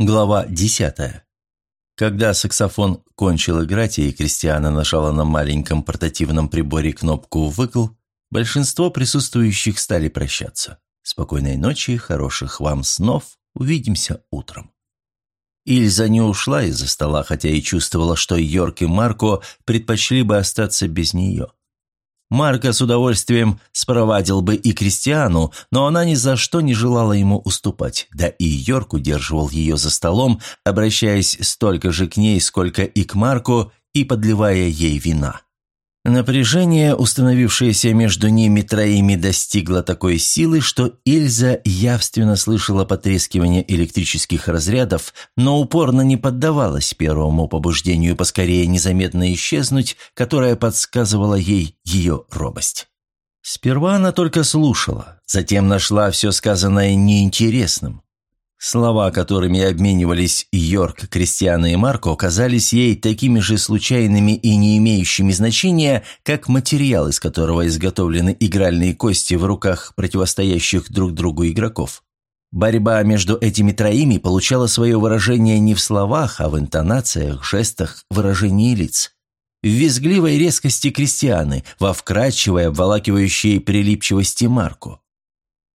Глава 10. Когда саксофон кончил играть, и Кристиана нажала на маленьком портативном приборе кнопку «выкл», большинство присутствующих стали прощаться. Спокойной ночи, хороших вам снов, увидимся утром. Ильза не ушла из-за стола, хотя и чувствовала, что Йорк и Марко предпочли бы остаться без нее. Марко с удовольствием спровадил бы и Кристиану, но она ни за что не желала ему уступать, да и Йорк удерживал ее за столом, обращаясь столько же к ней, сколько и к Марку, и подливая ей вина. Напряжение, установившееся между ними троими, достигло такой силы, что Ильза явственно слышала потрескивание электрических разрядов, но упорно не поддавалась первому побуждению поскорее незаметно исчезнуть, которое подсказывало ей ее робость. Сперва она только слушала, затем нашла все сказанное неинтересным. Слова, которыми обменивались Йорк, Кристиана и Марко, казались ей такими же случайными и не имеющими значения, как материал, из которого изготовлены игральные кости в руках противостоящих друг другу игроков. Борьба между этими троими получала свое выражение не в словах, а в интонациях, жестах, выражении лиц. В визгливой резкости Кристианы, во вкрадчивой, обволакивающей прилипчивости Марко.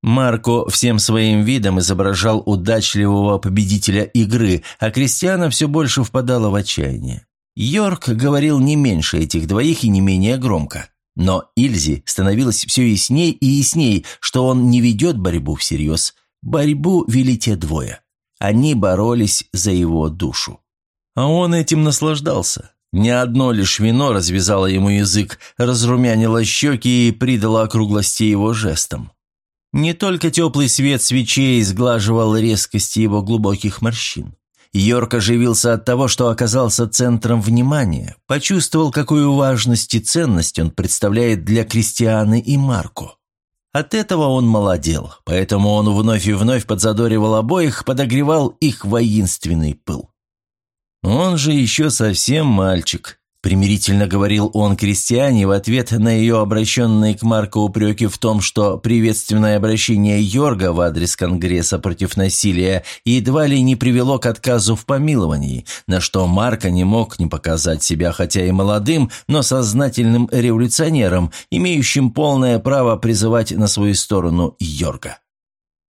Марко всем своим видом изображал удачливого победителя игры, а Кристиана все больше впадала в отчаяние. Йорк говорил не меньше этих двоих и не менее громко. Но Ильзи становилось все ясней и ясней, что он не ведет борьбу всерьез. Борьбу вели те двое. Они боролись за его душу. А он этим наслаждался. Не одно лишь вино развязало ему язык, разрумянило щеки и придало округлости его жестам. Не только теплый свет свечей сглаживал резкости его глубоких морщин. Йорк оживился от того, что оказался центром внимания, почувствовал, какую важность и ценность он представляет для Кристианы и Марко. От этого он молодел, поэтому он вновь и вновь подзадоривал обоих, подогревал их воинственный пыл. Он же еще совсем мальчик, Примирительно говорил он крестьяне в ответ на ее обращенные к Марко упреки в том, что приветственное обращение Йорга в адрес Конгресса против насилия едва ли не привело к отказу в помиловании, на что Марко не мог не показать себя хотя и молодым, но сознательным революционером, имеющим полное право призывать на свою сторону Йорга.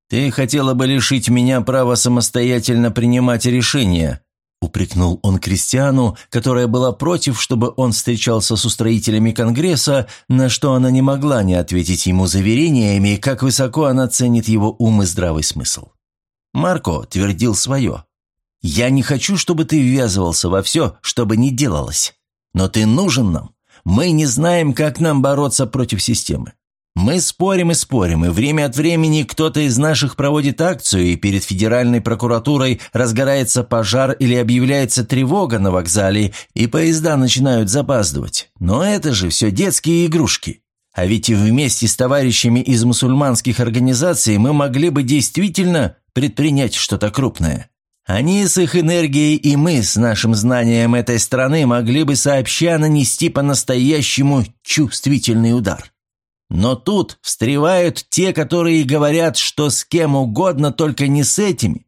«Ты хотела бы лишить меня права самостоятельно принимать решения», упрекнул он Кристиану, которая была против, чтобы он встречался с устроителями Конгресса, на что она не могла не ответить ему заверениями, как высоко она ценит его ум и здравый смысл. Марко твердил свое. «Я не хочу, чтобы ты ввязывался во все, что бы ни делалось. Но ты нужен нам. Мы не знаем, как нам бороться против системы. Мы спорим и спорим, и время от времени кто-то из наших проводит акцию, и перед федеральной прокуратурой разгорается пожар или объявляется тревога на вокзале, и поезда начинают запаздывать. Но это же все детские игрушки. А ведь и вместе с товарищами из мусульманских организаций мы могли бы действительно предпринять что-то крупное. Они с их энергией и мы с нашим знанием этой страны могли бы сообща нанести по-настоящему чувствительный удар. Но тут встревают те, которые говорят, что с кем угодно, только не с этими.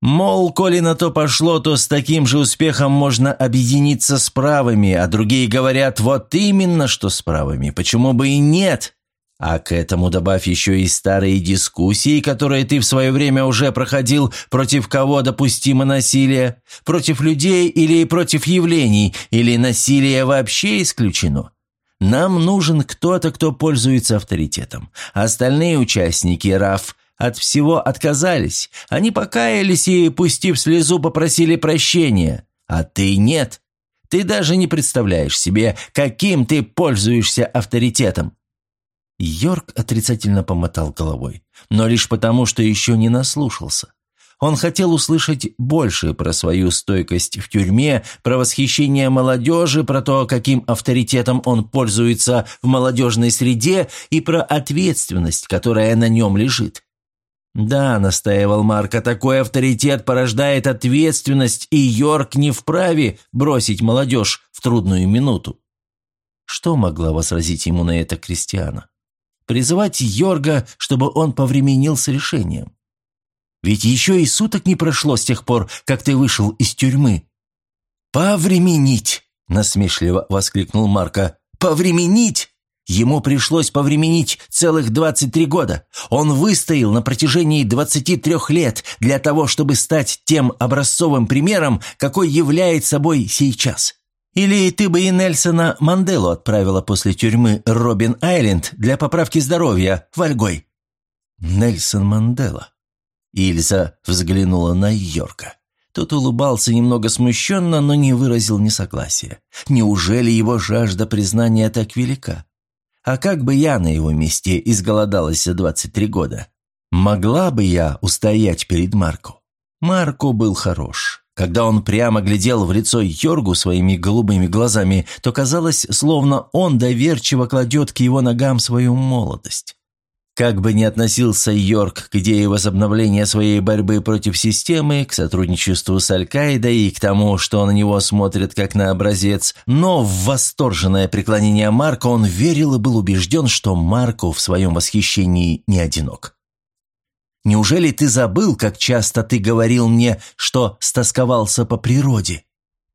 Мол, коли на то пошло, то с таким же успехом можно объединиться с правыми, а другие говорят, вот именно что с правыми, почему бы и нет. А к этому добавь еще и старые дискуссии, которые ты в свое время уже проходил, против кого допустимо насилие, против людей или против явлений, или насилие вообще исключено. Нам нужен кто-то, кто пользуется авторитетом. Остальные участники РАФ от всего отказались. Они покаялись и, пустив слезу, попросили прощения. А ты нет. Ты даже не представляешь себе, каким ты пользуешься авторитетом. Йорк отрицательно помотал головой, но лишь потому, что еще не наслушался. Он хотел услышать больше про свою стойкость в тюрьме, про восхищение молодежи, про то, каким авторитетом он пользуется в молодежной среде и про ответственность, которая на нем лежит. «Да», — настаивал Марко, — «такой авторитет порождает ответственность, и Йорк не вправе бросить молодежь в трудную минуту». Что могла возразить ему на это Кристиана? Призывать Йорга, чтобы он повременил с решением. Ведь еще и суток не прошло с тех пор, как ты вышел из тюрьмы». «Повременить!» – насмешливо воскликнул Марко. «Повременить! Ему пришлось повременить целых 23 года. Он выстоял на протяжении 23 лет для того, чтобы стать тем образцовым примером, какой является собой сейчас. Или ты бы и Нельсона Манделу отправила после тюрьмы Робин Айленд для поправки здоровья в Альгой?» «Нельсон Мандела». Ильза взглянула на Йорка. Тот улыбался немного смущенно, но не выразил несогласия. Неужели его жажда признания так велика? А как бы я на его месте изголодалась за 23 года? Могла бы я устоять перед Марко? Марко был хорош. Когда он прямо глядел в лицо Йоргу своими голубыми глазами, то казалось, словно он доверчиво кладет к его ногам свою молодость. Как бы ни относился Йорк к идее возобновления своей борьбы против системы, к сотрудничеству с Аль-Каидой и к тому, что на него смотрят как на образец, но в восторженное преклонение Марка он верил и был убежден, что Марко в своем восхищении не одинок. «Неужели ты забыл, как часто ты говорил мне, что стосковался по природе?»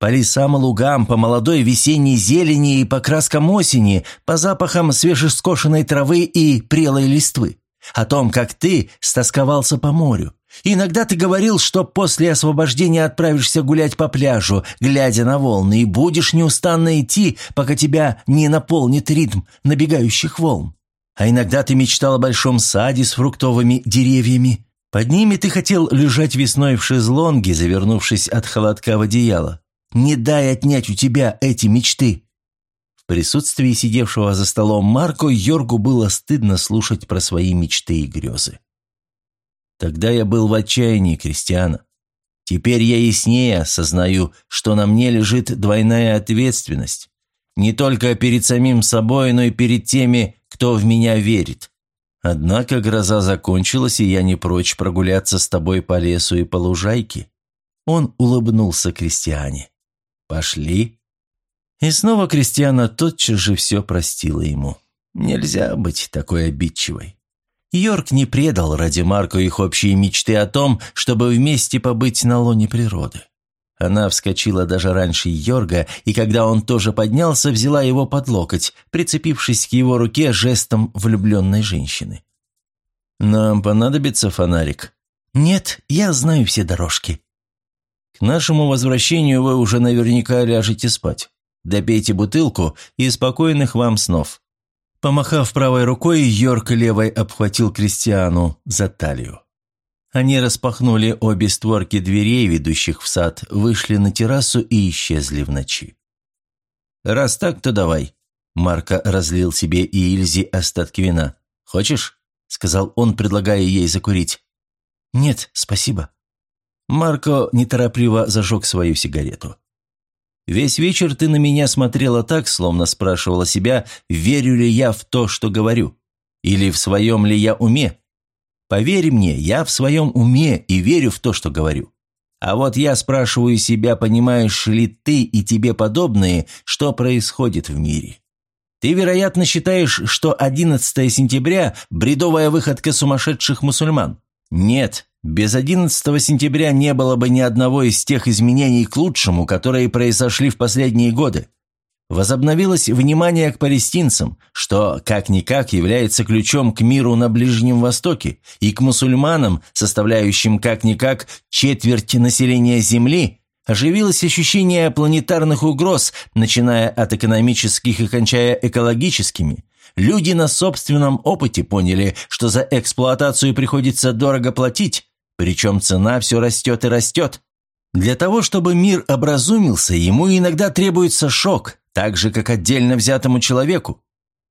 По лесам и лугам, по молодой весенней зелени и по краскам осени, по запахам свежескошенной травы и прелой листвы. О том, как ты стосковался по морю. Иногда ты говорил, что после освобождения отправишься гулять по пляжу, глядя на волны, и будешь неустанно идти, пока тебя не наполнит ритм набегающих волн. А иногда ты мечтал о большом саде с фруктовыми деревьями. Под ними ты хотел лежать весной в шезлонге, завернувшись от холодка в одеяло. Не дай отнять у тебя эти мечты!» В присутствии сидевшего за столом Марко Йоргу было стыдно слушать про свои мечты и грезы. «Тогда я был в отчаянии, Кристиана. Теперь я яснее осознаю, что на мне лежит двойная ответственность. Не только перед самим собой, но и перед теми, кто в меня верит. Однако гроза закончилась, и я не прочь прогуляться с тобой по лесу и по лужайке». Он улыбнулся Кристиане. «Пошли». И снова Кристиана тотчас же все простила ему. Нельзя быть такой обидчивой. Йорк не предал ради Марко их общие мечты о том, чтобы вместе побыть на лоне природы. Она вскочила даже раньше Йорга, и когда он тоже поднялся, взяла его под локоть, прицепившись к его руке жестом влюбленной женщины. «Нам понадобится фонарик?» «Нет, я знаю все дорожки», к нашему возвращению вы уже наверняка ляжете спать. Допейте бутылку и спокойных вам снов». Помахав правой рукой, Йорк левой обхватил Кристиану за талию. Они распахнули обе створки дверей, ведущих в сад, вышли на террасу и исчезли в ночи. «Раз так, то давай». Марко разлил себе и Ильзе остатки вина. «Хочешь?» – сказал он, предлагая ей закурить. «Нет, спасибо», Марко неторопливо зажег свою сигарету. «Весь вечер ты на меня смотрела так, словно спрашивала себя, верю ли я в то, что говорю, или в своем ли я уме. Поверь мне, я в своем уме и верю в то, что говорю. А вот я спрашиваю себя, понимаешь ли ты и тебе подобные, что происходит в мире. Ты, вероятно, считаешь, что 11 сентября – бредовая выходка сумасшедших мусульман. Нет, без 11 сентября не было бы ни одного из тех изменений к лучшему, которые произошли в последние годы. Возобновилось внимание к палестинцам, что, как-никак, является ключом к миру на Ближнем Востоке, и к мусульманам, составляющим, как-никак, четверть населения Земли, оживилось ощущение планетарных угроз, начиная от экономических и кончая экологическими, Люди на собственном опыте поняли, что за эксплуатацию приходится дорого платить, причем цена все растет и растет. Для того, чтобы мир образумился, ему иногда требуется шок, так же, как отдельно взятому человеку.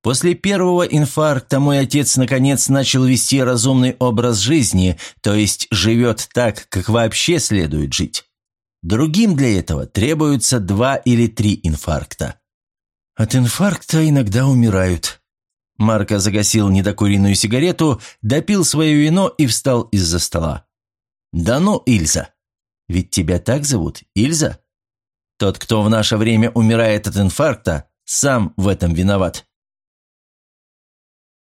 После первого инфаркта мой отец наконец начал вести разумный образ жизни, то есть живет так, как вообще следует жить. Другим для этого требуются два или три инфаркта. От инфаркта иногда умирают, Марко загасил недокуренную сигарету, допил свое вино и встал из-за стола. «Да ну, Ильза! Ведь тебя так зовут, Ильза? Тот, кто в наше время умирает от инфаркта, сам в этом виноват.